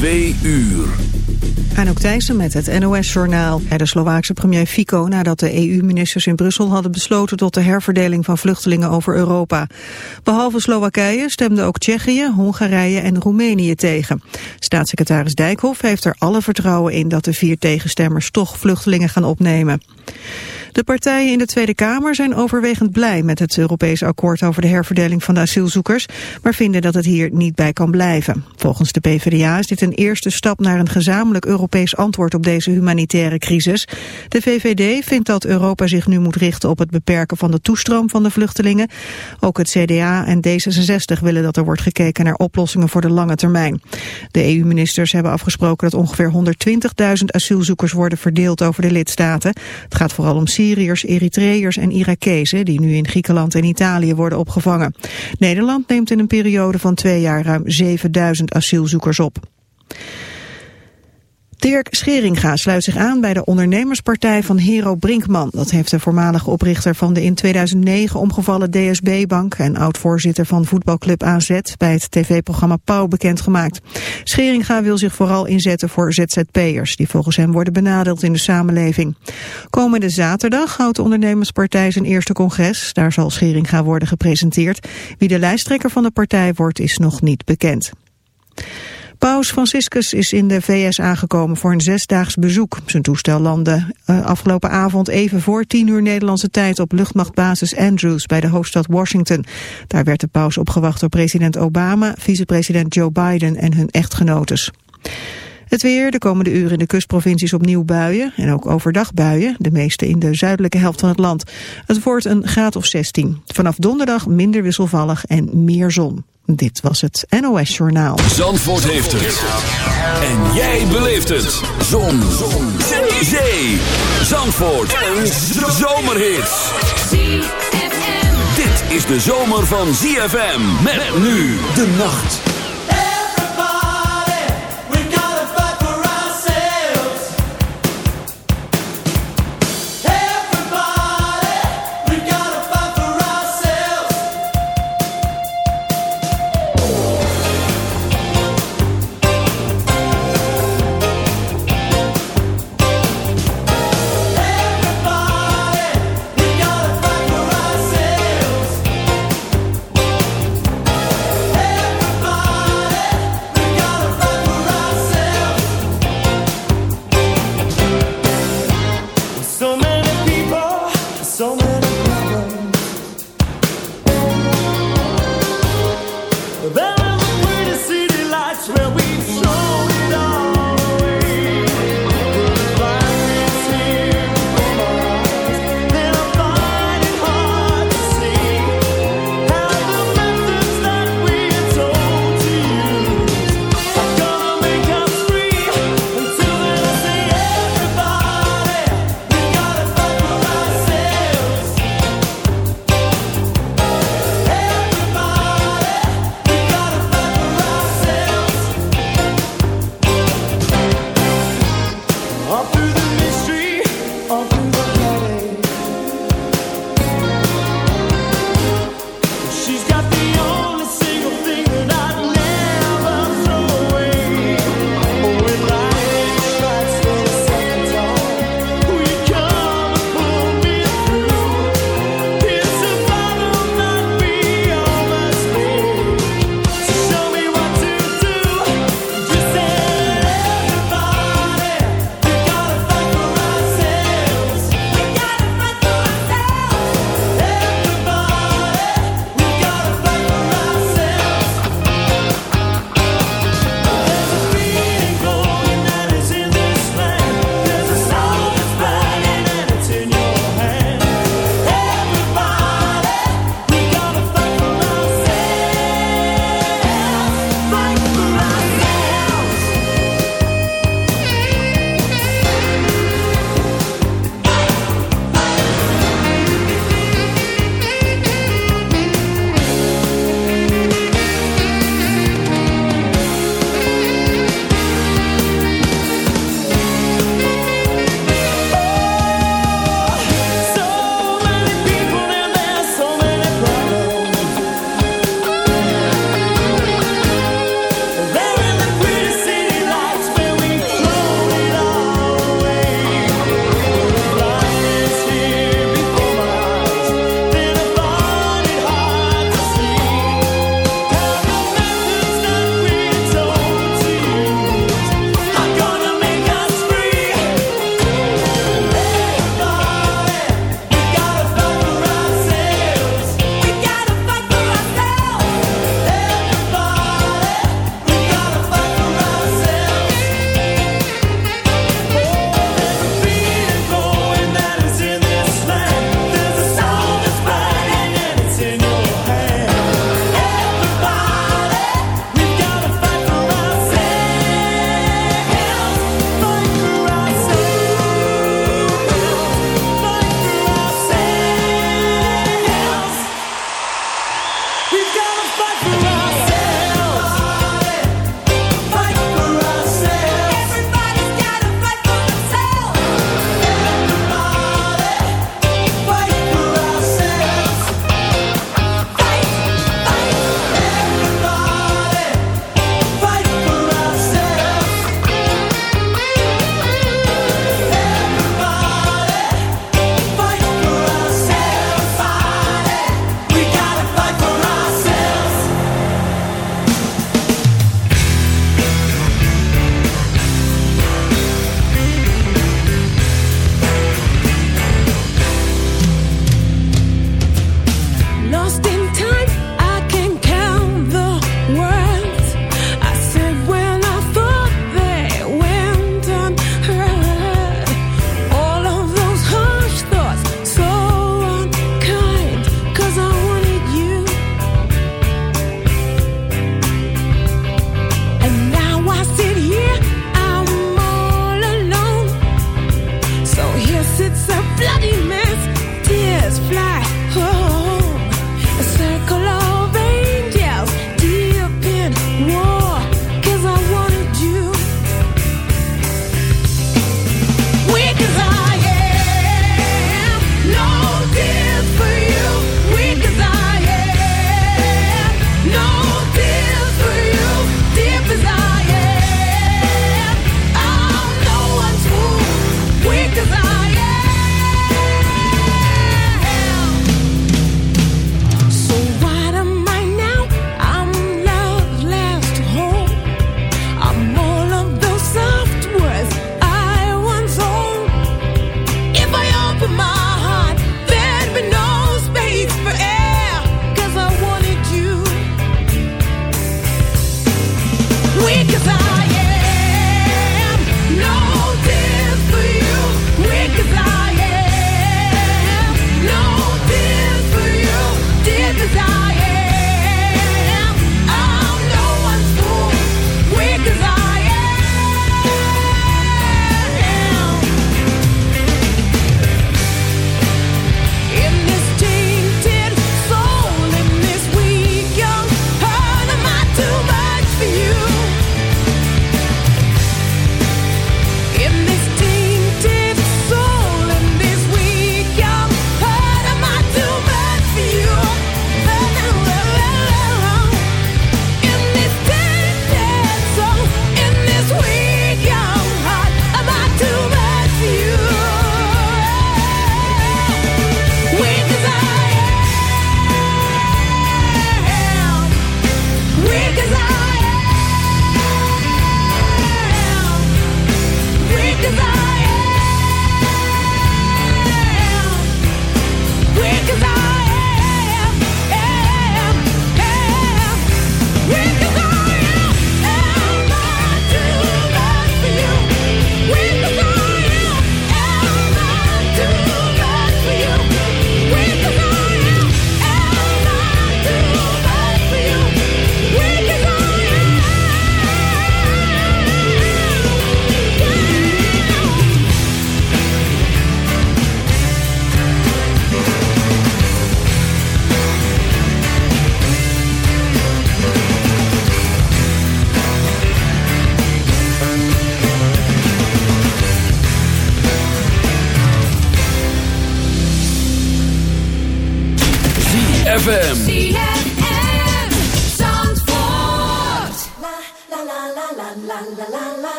Twee uur. Anouk Thijssen met het NOS-journaal. De Slovaakse premier Fico nadat de EU-ministers in Brussel hadden besloten tot de herverdeling van vluchtelingen over Europa. Behalve Slowakije stemden ook Tsjechië, Hongarije en Roemenië tegen. Staatssecretaris Dijkhoff heeft er alle vertrouwen in dat de vier tegenstemmers toch vluchtelingen gaan opnemen. De partijen in de Tweede Kamer zijn overwegend blij met het Europese akkoord over de herverdeling van de asielzoekers, maar vinden dat het hier niet bij kan blijven. Volgens de PvdA is dit een eerste stap naar een gezamenlijk Europees antwoord op deze humanitaire crisis. De VVD vindt dat Europa zich nu moet richten op het beperken van de toestroom van de vluchtelingen. Ook het CDA en D66 willen dat er wordt gekeken naar oplossingen voor de lange termijn. De EU-ministers hebben afgesproken dat ongeveer 120.000 asielzoekers worden verdeeld over de lidstaten. Het gaat vooral om Syriërs, Eritreërs en Irakezen die nu in Griekenland en Italië worden opgevangen. Nederland neemt in een periode van twee jaar ruim 7000 asielzoekers op. Dirk Scheringa sluit zich aan bij de ondernemerspartij van Hero Brinkman. Dat heeft de voormalige oprichter van de in 2009 omgevallen DSB-bank... en oud-voorzitter van voetbalclub AZ bij het tv-programma Pauw bekendgemaakt. Scheringa wil zich vooral inzetten voor ZZP'ers... die volgens hem worden benadeeld in de samenleving. Komende zaterdag houdt de ondernemerspartij zijn eerste congres. Daar zal Scheringa worden gepresenteerd. Wie de lijsttrekker van de partij wordt is nog niet bekend. Paus Franciscus is in de VS aangekomen voor een zesdaags bezoek. Zijn toestel landde uh, afgelopen avond even voor tien uur Nederlandse tijd op luchtmachtbasis Andrews bij de hoofdstad Washington. Daar werd de paus opgewacht door president Obama, vicepresident Joe Biden en hun echtgenotes. Het weer, de komende uren in de kustprovincies opnieuw buien en ook overdag buien, de meeste in de zuidelijke helft van het land. Het wordt een graad of 16. Vanaf donderdag minder wisselvallig en meer zon. Dit was het NOS Journaal. Zandvoort heeft het. En jij beleeft het. Zon. zon. Zee. Zandvoort. Een zomerhit. Dit is de zomer van ZFM. Met nu de nacht.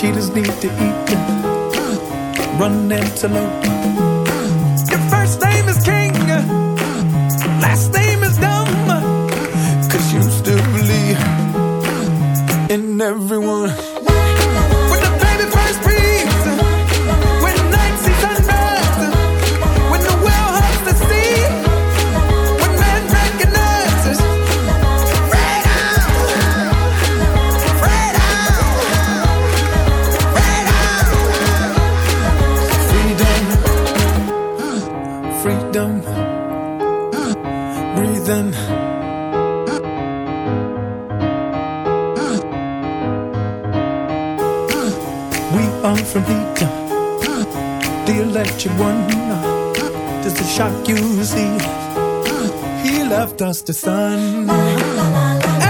Cheetahs need to eat them. Run antelope. shock you see. He left us to sun.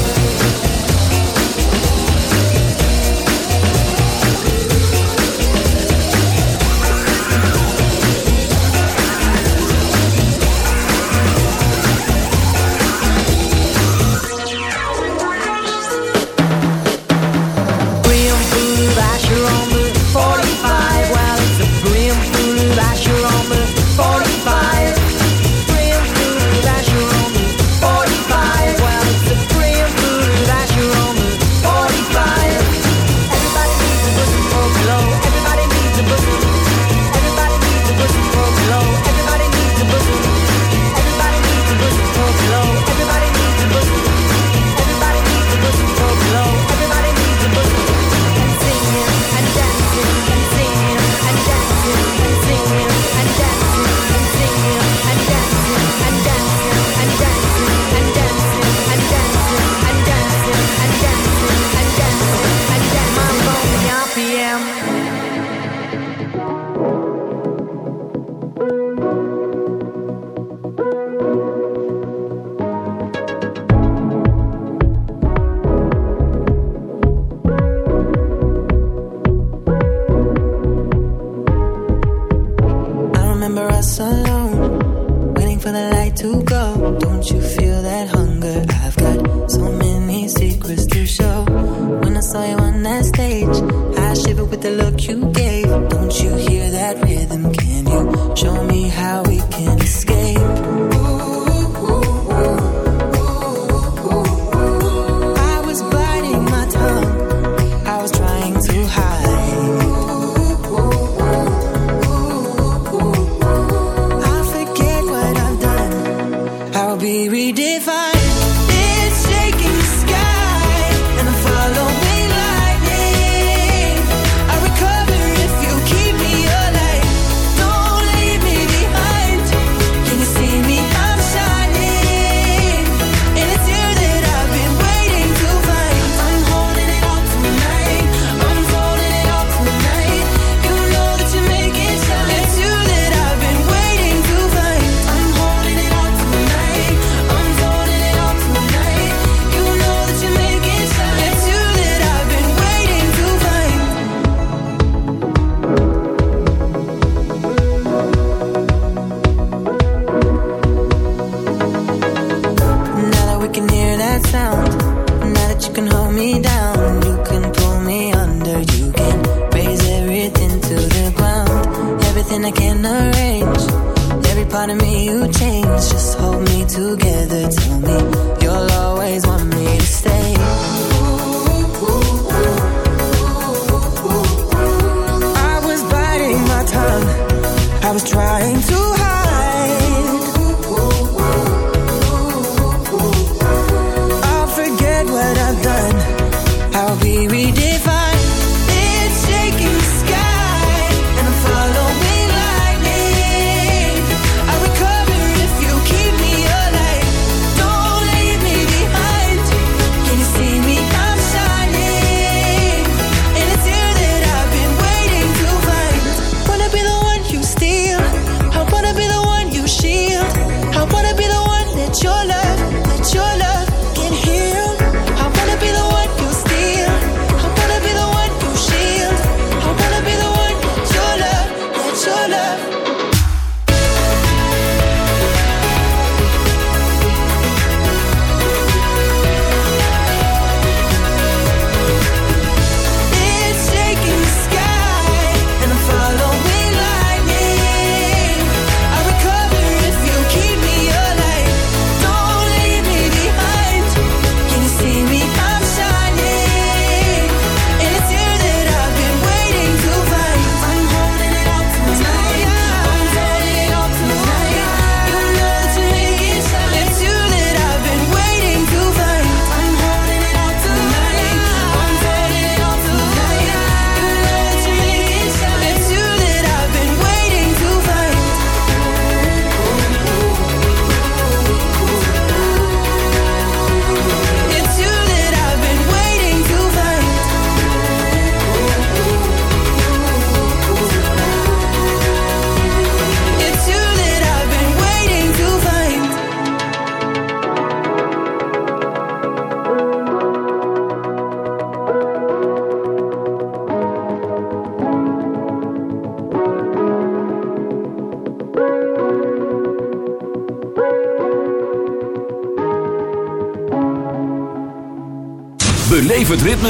saw you on that stage. I shiver with the look you gave. Don't you hear that rhythm? Can you show me how we can escape?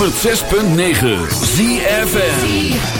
106.9 ZFN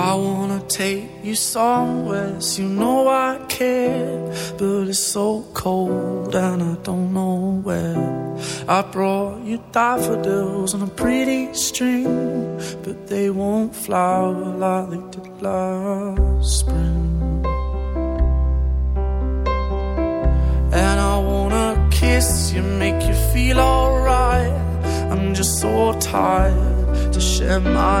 Somewhere, take you somewhere, you know I care. But it's so cold and I don't know where. I brought you daffodils on a pretty string, but they won't flower like they did last spring. And I wanna kiss you, make you feel alright. I'm just so tired to share my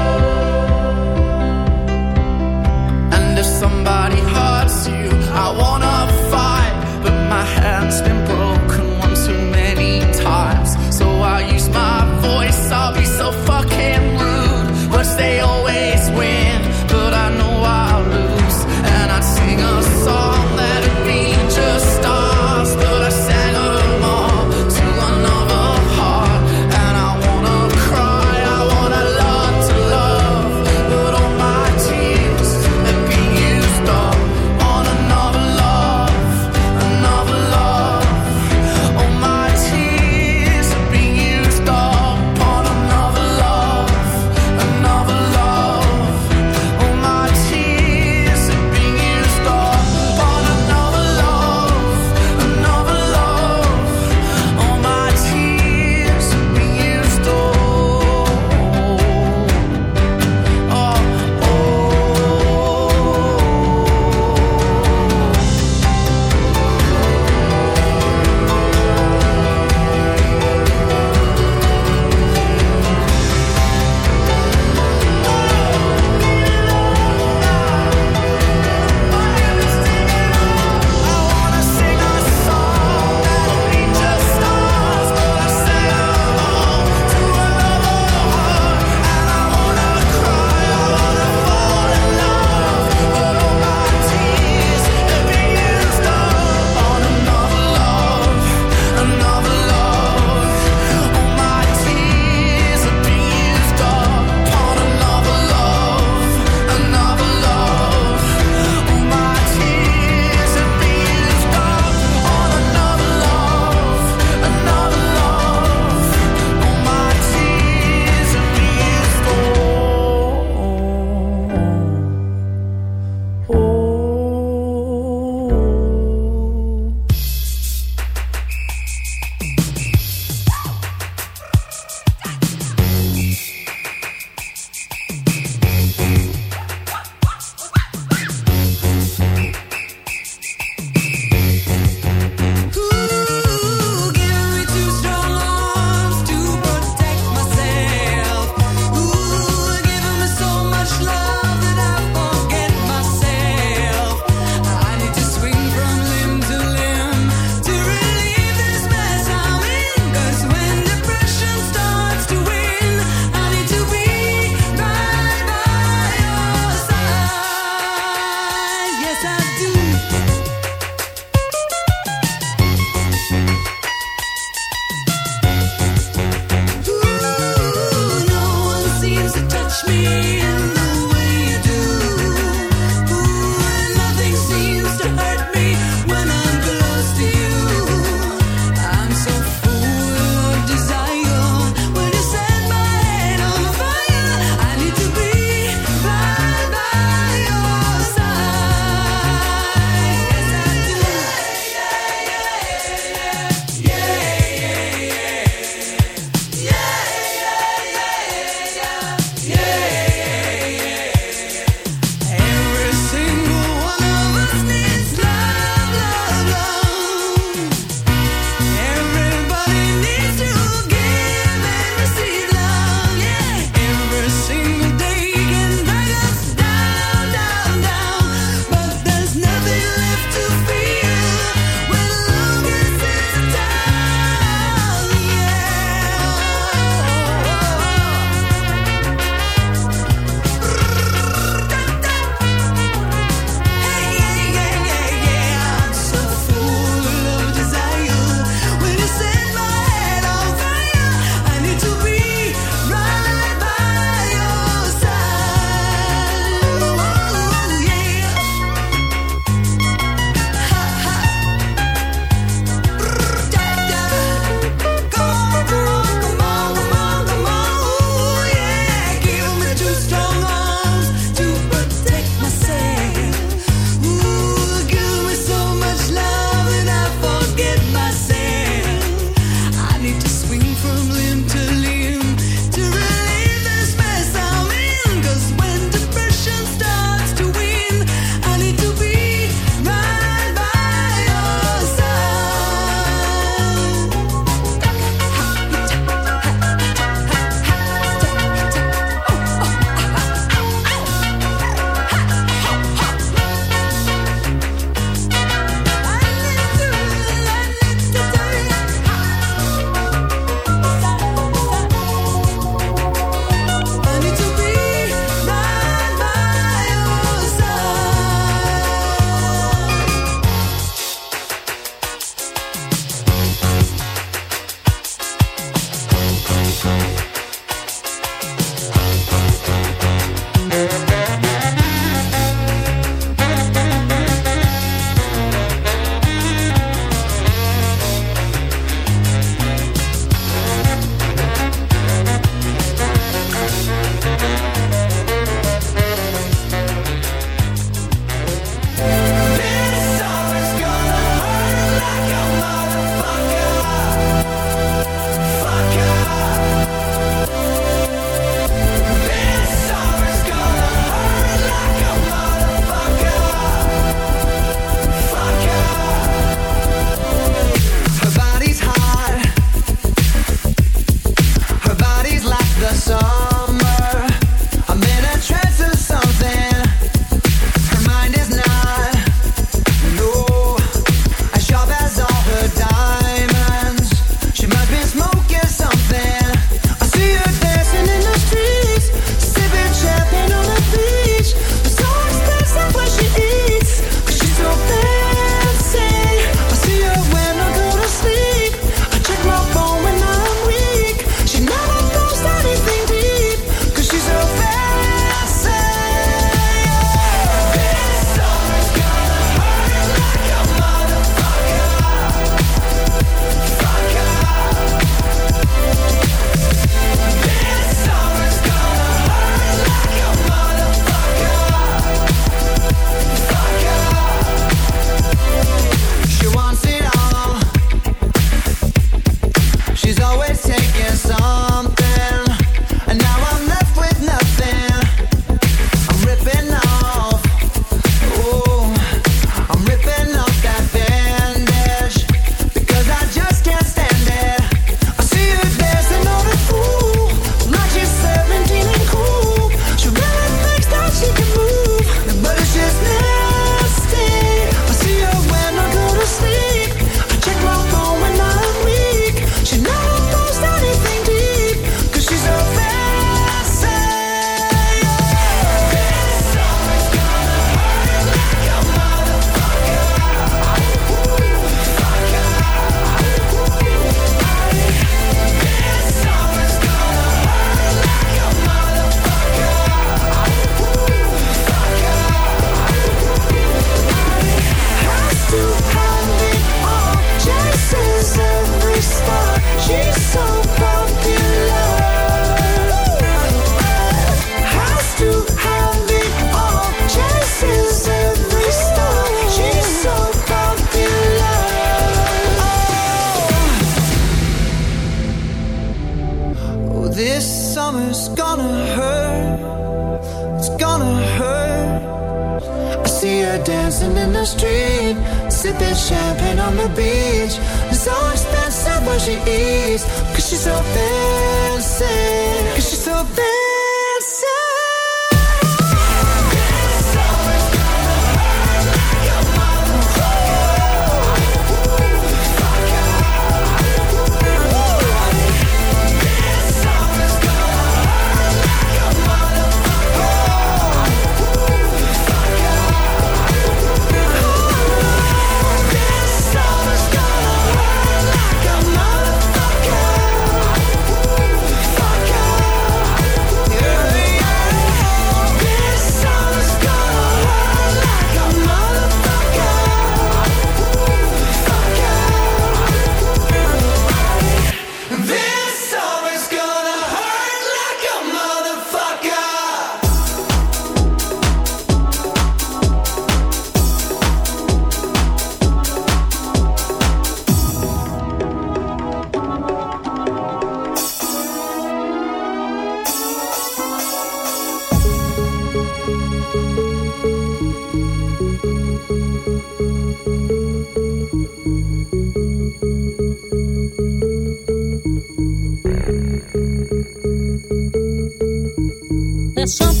there's something